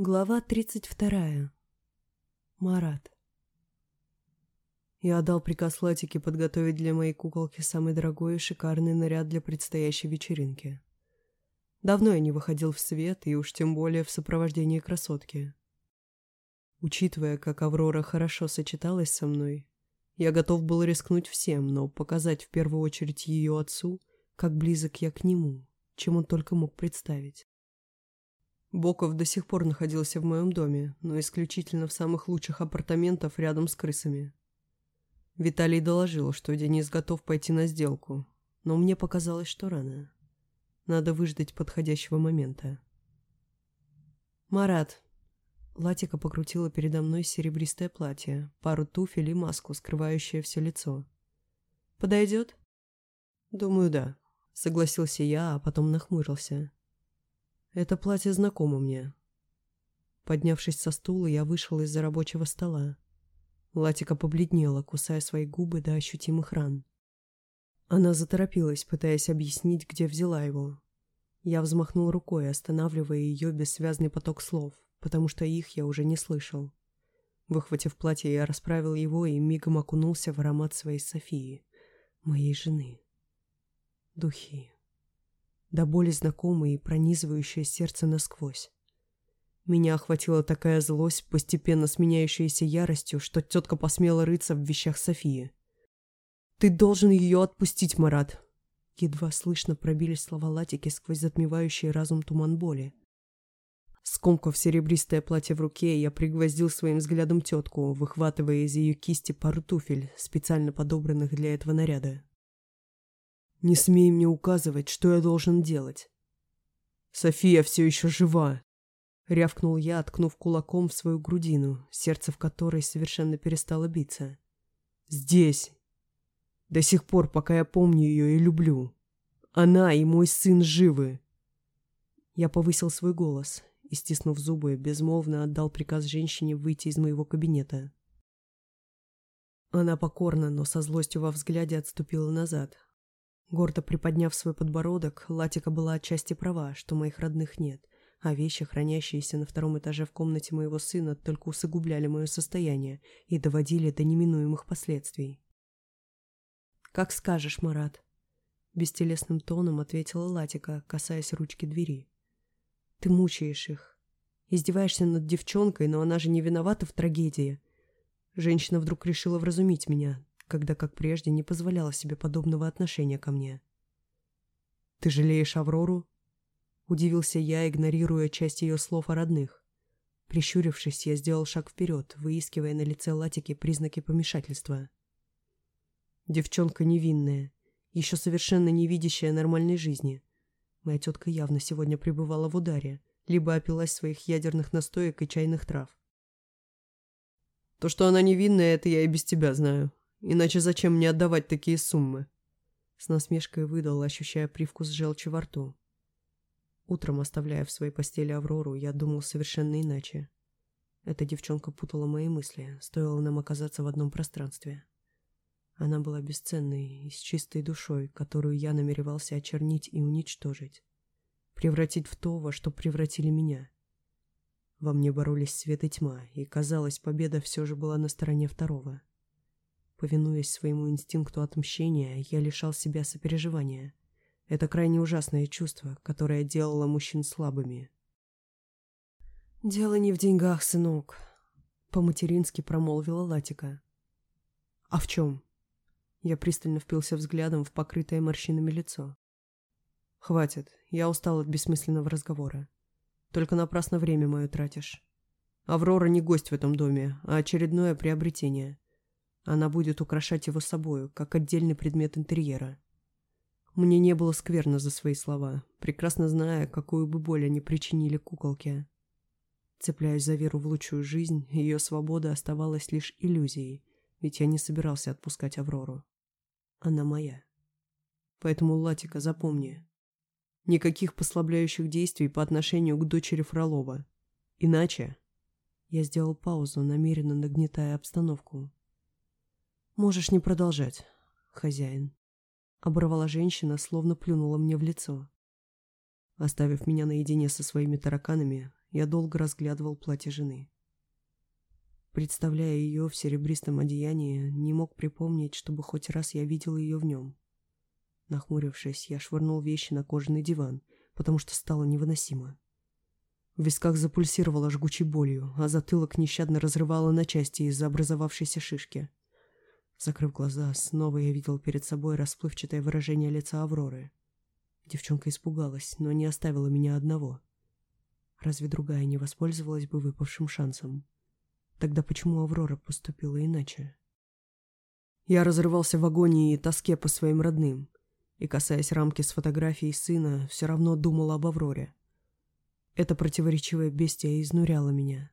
Глава 32. Марат. Я отдал приказ Латике подготовить для моей куколки самый дорогой и шикарный наряд для предстоящей вечеринки. Давно я не выходил в свет, и уж тем более в сопровождении красотки. Учитывая, как Аврора хорошо сочеталась со мной, я готов был рискнуть всем, но показать в первую очередь ее отцу, как близок я к нему, чем он только мог представить. Боков до сих пор находился в моем доме, но исключительно в самых лучших апартаментах рядом с крысами. Виталий доложил, что Денис готов пойти на сделку, но мне показалось, что рано. Надо выждать подходящего момента. «Марат!» Латика покрутила передо мной серебристое платье, пару туфель и маску, скрывающее все лицо. «Подойдет?» «Думаю, да», — согласился я, а потом нахмурился. «Это платье знакомо мне». Поднявшись со стула, я вышел из-за рабочего стола. Латика побледнела, кусая свои губы до ощутимых ран. Она заторопилась, пытаясь объяснить, где взяла его. Я взмахнул рукой, останавливая ее бессвязный поток слов, потому что их я уже не слышал. Выхватив платье, я расправил его и мигом окунулся в аромат своей Софии, моей жены. Духи. До боли знакомые и пронизывающее сердце насквозь. Меня охватила такая злость, постепенно сменяющаяся яростью, что тетка посмела рыться в вещах Софии. «Ты должен ее отпустить, Марат!» Едва слышно пробились слова Латики сквозь затмевающий разум туман боли. Скомкав серебристое платье в руке, я пригвоздил своим взглядом тетку, выхватывая из ее кисти пару туфель, специально подобранных для этого наряда. «Не смей мне указывать, что я должен делать!» «София все еще жива!» Рявкнул я, ткнув кулаком в свою грудину, сердце в которой совершенно перестало биться. «Здесь! До сих пор, пока я помню ее и люблю. Она и мой сын живы!» Я повысил свой голос и, стиснув зубы, безмолвно отдал приказ женщине выйти из моего кабинета. Она покорно, но со злостью во взгляде отступила назад. Гордо приподняв свой подбородок, Латика была отчасти права, что моих родных нет — а вещи, хранящиеся на втором этаже в комнате моего сына, только усугубляли мое состояние и доводили до неминуемых последствий. «Как скажешь, Марат», — бестелесным тоном ответила Латика, касаясь ручки двери. «Ты мучаешь их. Издеваешься над девчонкой, но она же не виновата в трагедии». Женщина вдруг решила вразумить меня, когда, как прежде, не позволяла себе подобного отношения ко мне. «Ты жалеешь Аврору?» Удивился я, игнорируя часть ее слов о родных. Прищурившись, я сделал шаг вперед, выискивая на лице Латики признаки помешательства. Девчонка невинная, еще совершенно не видящая нормальной жизни. Моя тетка явно сегодня пребывала в ударе, либо опилась своих ядерных настоек и чайных трав. То, что она невинная, это я и без тебя знаю. Иначе зачем мне отдавать такие суммы? С насмешкой выдал, ощущая привкус желчи во рту. Утром, оставляя в своей постели Аврору, я думал совершенно иначе. Эта девчонка путала мои мысли, стоило нам оказаться в одном пространстве. Она была бесценной и с чистой душой, которую я намеревался очернить и уничтожить. Превратить в то, во что превратили меня. Во мне боролись свет и тьма, и, казалось, победа все же была на стороне второго. Повинуясь своему инстинкту отмщения, я лишал себя сопереживания — это крайне ужасное чувство, которое делало мужчин слабыми. «Дело не в деньгах, сынок», — по-матерински промолвила Латика. «А в чем?» Я пристально впился взглядом в покрытое морщинами лицо. «Хватит, я устал от бессмысленного разговора. Только напрасно время мое тратишь. Аврора не гость в этом доме, а очередное приобретение. Она будет украшать его собою, как отдельный предмет интерьера. Мне не было скверно за свои слова, прекрасно зная, какую бы боль они причинили куколке. Цепляясь за веру в лучшую жизнь, ее свобода оставалась лишь иллюзией, ведь я не собирался отпускать Аврору. Она моя. Поэтому, Латика, запомни. Никаких послабляющих действий по отношению к дочери Фролова. Иначе... Я сделал паузу, намеренно нагнетая обстановку. «Можешь не продолжать, хозяин». Оборвала женщина, словно плюнула мне в лицо. Оставив меня наедине со своими тараканами, я долго разглядывал платье жены. Представляя ее в серебристом одеянии, не мог припомнить, чтобы хоть раз я видел ее в нем. Нахмурившись, я швырнул вещи на кожаный диван, потому что стало невыносимо. В висках запульсировало жгучей болью, а затылок нещадно разрывало на части из-за образовавшейся шишки. Закрыв глаза, снова я видел перед собой расплывчатое выражение лица Авроры. Девчонка испугалась, но не оставила меня одного. Разве другая не воспользовалась бы выпавшим шансом? Тогда почему Аврора поступила иначе? Я разрывался в агонии и тоске по своим родным, и, касаясь рамки с фотографией сына, все равно думал об Авроре. Это противоречивое бестие изнуряло меня.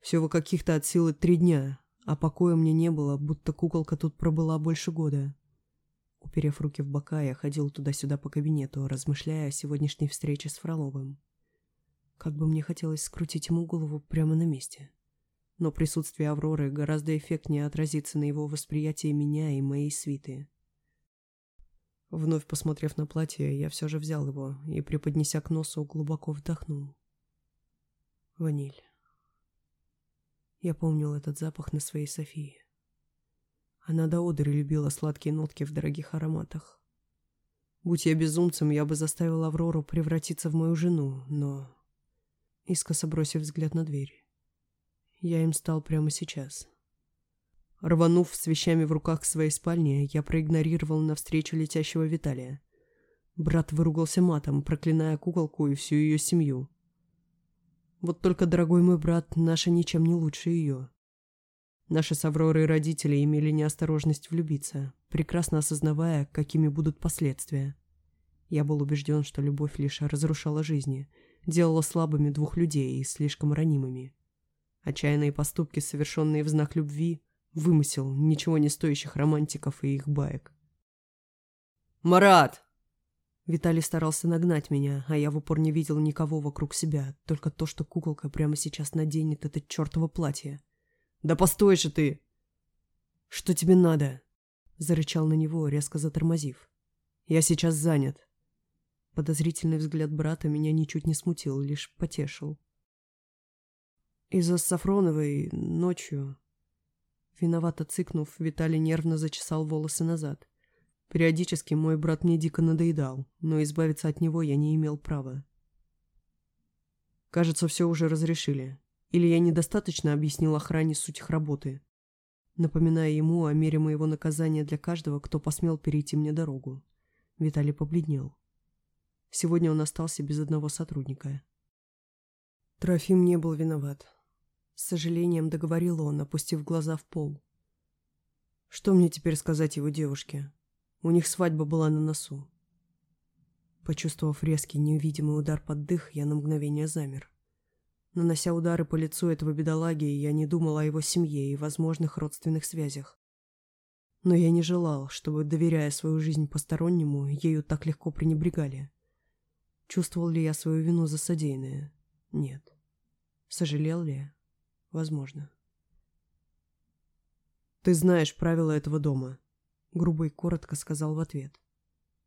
Всего каких-то от силы три дня, а покоя мне не было, будто куколка тут пробыла больше года. Уперев руки в бока, я ходил туда-сюда по кабинету, размышляя о сегодняшней встрече с Фроловым. Как бы мне хотелось скрутить ему голову прямо на месте но присутствие Авроры гораздо эффектнее отразится на его восприятии меня и моей свиты. Вновь посмотрев на платье, я все же взял его и, приподнеся к носу, глубоко вдохнул. Ваниль. Я помнил этот запах на своей Софии. Она до одури любила сладкие нотки в дорогих ароматах. Будь я безумцем, я бы заставил Аврору превратиться в мою жену, но... Искоса бросив взгляд на дверь, я им стал прямо сейчас. Рванув с вещами в руках своей спальне, я проигнорировал навстречу летящего Виталия. Брат выругался матом, проклиная куколку и всю ее семью. Вот только, дорогой мой брат, наша ничем не лучше ее. Наши с Авророй родители имели неосторожность влюбиться, прекрасно осознавая, какими будут последствия. Я был убежден, что любовь лишь разрушала жизни, делала слабыми двух людей и слишком ранимыми. Отчаянные поступки, совершенные в знак любви, вымысел ничего не стоящих романтиков и их баек. «Марат!» Виталий старался нагнать меня, а я в упор не видел никого вокруг себя, только то, что куколка прямо сейчас наденет это чертово платье. «Да постой же ты!» «Что тебе надо?» Зарычал на него, резко затормозив. «Я сейчас занят». Подозрительный взгляд брата меня ничуть не смутил, лишь потешил. Из-за Сафроновой ночью... Виновато цыкнув, Виталий нервно зачесал волосы назад. Периодически мой брат мне дико надоедал, но избавиться от него я не имел права. Кажется, все уже разрешили. Или я недостаточно объяснил охране суть их работы, напоминая ему о мере моего наказания для каждого, кто посмел перейти мне дорогу. Виталий побледнел. Сегодня он остался без одного сотрудника. Трофим не был виноват. С сожалением договорил он, опустив глаза в пол. Что мне теперь сказать его девушке? У них свадьба была на носу. Почувствовав резкий невидимый удар под дых, я на мгновение замер. Нанося удары по лицу этого бедолаги, я не думал о его семье и возможных родственных связях. Но я не желал, чтобы, доверяя свою жизнь постороннему, ею так легко пренебрегали. Чувствовал ли я свою вину за содеянное? Нет. Сожалел ли? Возможно. «Ты знаешь правила этого дома», — грубо и коротко сказал в ответ.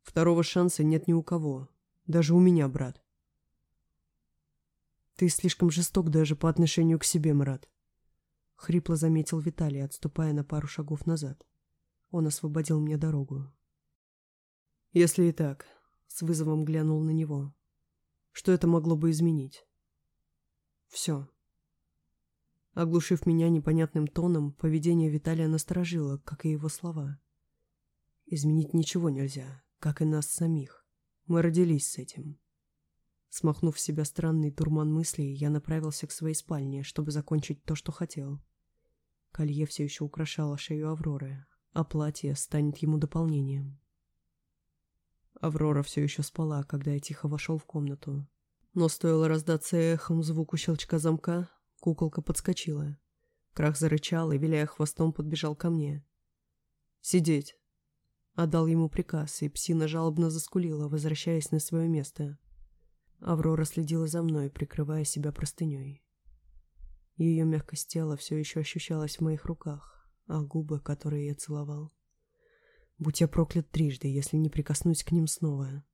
«Второго шанса нет ни у кого. Даже у меня, брат». «Ты слишком жесток даже по отношению к себе, Марат», — хрипло заметил Виталий, отступая на пару шагов назад. Он освободил мне дорогу. «Если и так», — с вызовом глянул на него, — «что это могло бы изменить?» «Все», Оглушив меня непонятным тоном, поведение Виталия насторожило, как и его слова. Изменить ничего нельзя, как и нас самих. Мы родились с этим. Смахнув в себя странный турман мыслей, я направился к своей спальне, чтобы закончить то, что хотел. Колье все еще украшало шею Авроры, а платье станет ему дополнением. Аврора все еще спала, когда я тихо вошел в комнату. Но стоило раздаться эхом звуку щелчка замка, Куколка подскочила. Крах зарычал и, виляя хвостом, подбежал ко мне. «Сидеть!» Отдал ему приказ, и псина жалобно заскулила, возвращаясь на свое место. Аврора следила за мной, прикрывая себя простыней. Ее мягкость тела все еще ощущалась в моих руках, а губы, которые я целовал. Будь я проклят трижды, если не прикоснусь к ним снова.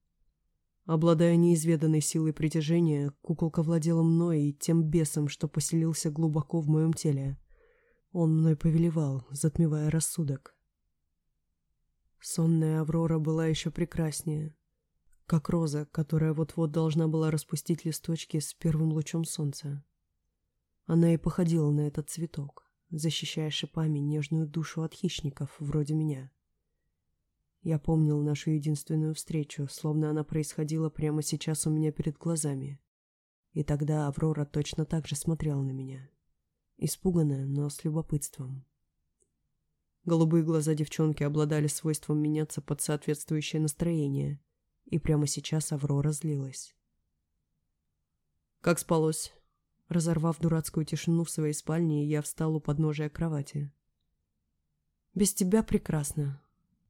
Обладая неизведанной силой притяжения, куколка владела мной и тем бесом, что поселился глубоко в моем теле. Он мной повелевал, затмевая рассудок. Сонная Аврора была еще прекраснее, как роза, которая вот-вот должна была распустить листочки с первым лучом солнца. Она и походила на этот цветок, защищая шипами нежную душу от хищников, вроде меня. Я помнил нашу единственную встречу, словно она происходила прямо сейчас у меня перед глазами. И тогда Аврора точно так же смотрела на меня. Испуганная, но с любопытством. Голубые глаза девчонки обладали свойством меняться под соответствующее настроение, и прямо сейчас Аврора злилась. «Как спалось?» Разорвав дурацкую тишину в своей спальне, я встал у подножия кровати. «Без тебя прекрасно».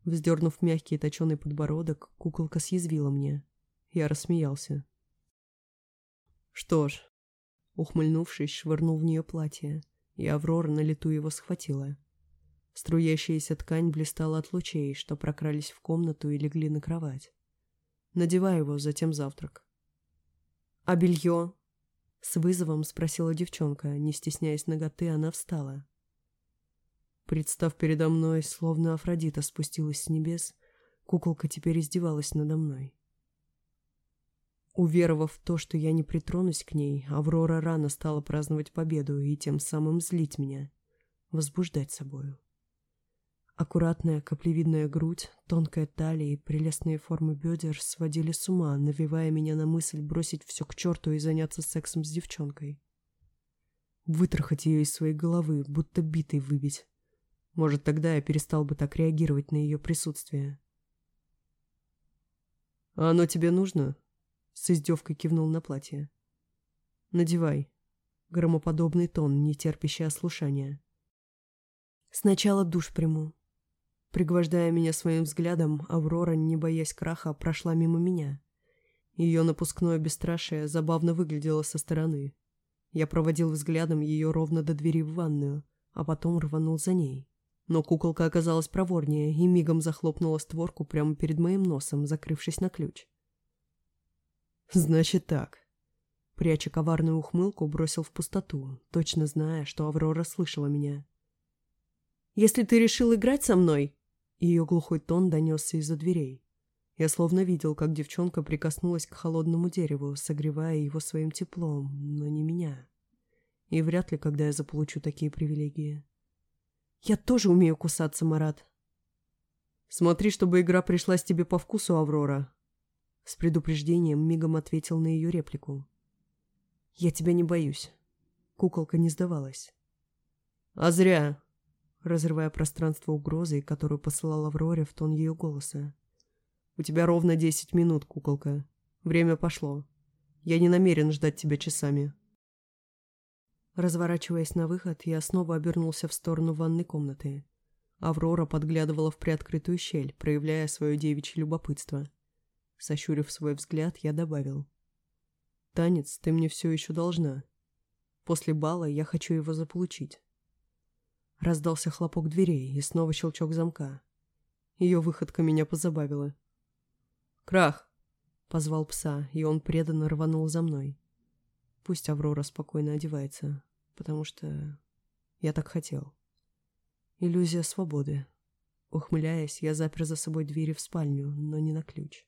Вздернув мягкий и точеный подбородок, куколка съязвила мне. Я рассмеялся. «Что ж...» Ухмыльнувшись, швырнул в нее платье, и Аврора на лету его схватила. Струящаяся ткань блистала от лучей, что прокрались в комнату и легли на кровать. Надевай его, затем завтрак. «А белье?» С вызовом спросила девчонка. Не стесняясь ноготы, она встала. Представ передо мной, словно Афродита спустилась с небес, куколка теперь издевалась надо мной. Уверовав в то, что я не притронусь к ней, Аврора рано стала праздновать победу и тем самым злить меня, возбуждать собою. Аккуратная каплевидная грудь, тонкая талия и прелестные формы бедер сводили с ума, навевая меня на мысль бросить все к черту и заняться сексом с девчонкой. Вытрахать ее из своей головы, будто битой выбить. Может, тогда я перестал бы так реагировать на ее присутствие. «А оно тебе нужно?» С издевкой кивнул на платье. «Надевай». Громоподобный тон, не терпящий ослушания. «Сначала душ приму», Пригвождая меня своим взглядом, Аврора, не боясь краха, прошла мимо меня. Ее напускное бесстрашие забавно выглядело со стороны. Я проводил взглядом ее ровно до двери в ванную, а потом рванул за ней. Но куколка оказалась проворнее и мигом захлопнула створку прямо перед моим носом, закрывшись на ключ. «Значит так». Пряча коварную ухмылку, бросил в пустоту, точно зная, что Аврора слышала меня. «Если ты решил играть со мной, ее глухой тон донесся из-за дверей. Я словно видел, как девчонка прикоснулась к холодному дереву, согревая его своим теплом, но не меня. И вряд ли, когда я заполучу такие привилегии. Я тоже умею кусаться, Марат. Смотри, чтобы игра пришлась тебе по вкусу, Аврора. С предупреждением мигом ответил на ее реплику. Я тебя не боюсь. Куколка не сдавалась. А зря разрывая пространство угрозой, которую посылала Авроре в тон ее голоса. «У тебя ровно десять минут, куколка. Время пошло. Я не намерен ждать тебя часами». Разворачиваясь на выход, я снова обернулся в сторону ванной комнаты. Аврора подглядывала в приоткрытую щель, проявляя свое девичье любопытство. Сощурив свой взгляд, я добавил. «Танец ты мне все еще должна. После бала я хочу его заполучить». Раздался хлопок дверей и снова щелчок замка. Ее выходка меня позабавила. «Крах!» — позвал пса, и он преданно рванул за мной. Пусть Аврора спокойно одевается, потому что я так хотел. Иллюзия свободы. Ухмыляясь, я запер за собой двери в спальню, но не на ключ.